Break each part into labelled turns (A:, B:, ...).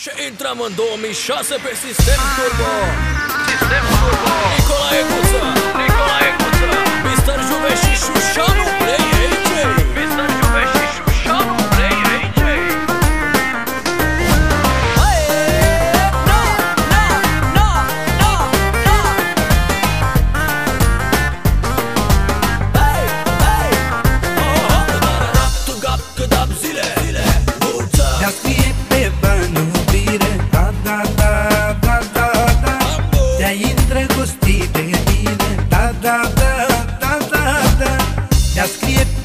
A: Și intrăm în 2006 pe sistem turbo. just create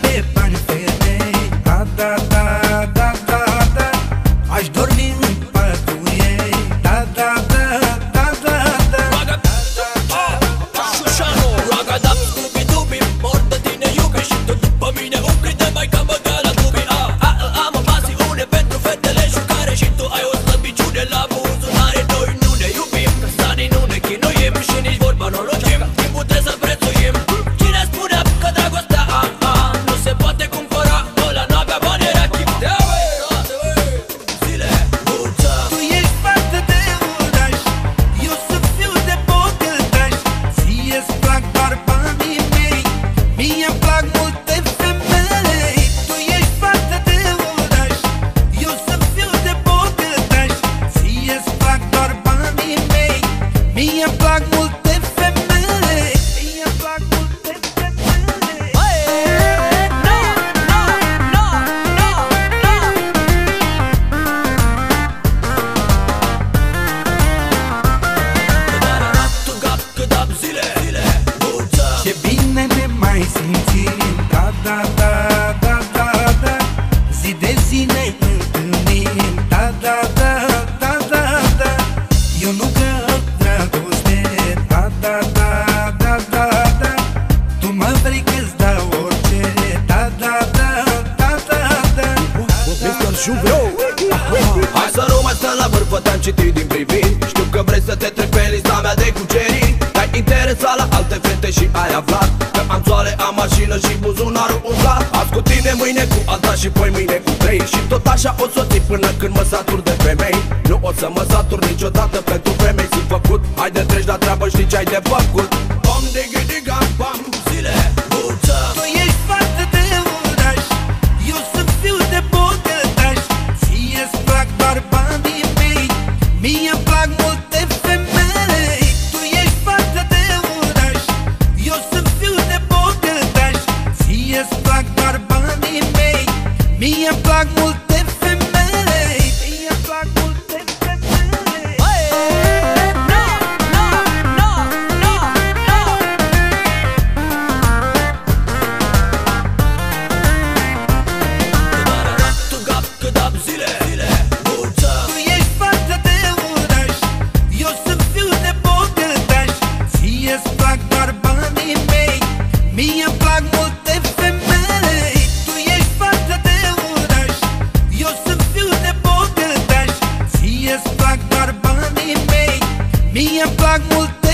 A: multitud șuvro Hai să nu
B: mai
C: stăm la vârfă, te-am citit din privind Știu că vrei să te trec pe lista mea de cucerii Te-ai interesat la alte fete și ai aflat Că am soare, am mașină și buzunarul umblat. Azi cu tine, mâine cu alta și poi mâine cu trei. Și tot așa o să ții până când mă satur de femei. Nu o să mă satur niciodată pentru femei. Sunt făcut, hai de treci la treabă, știi ce ai de făcut?
B: Om de gâdiga, Minha placa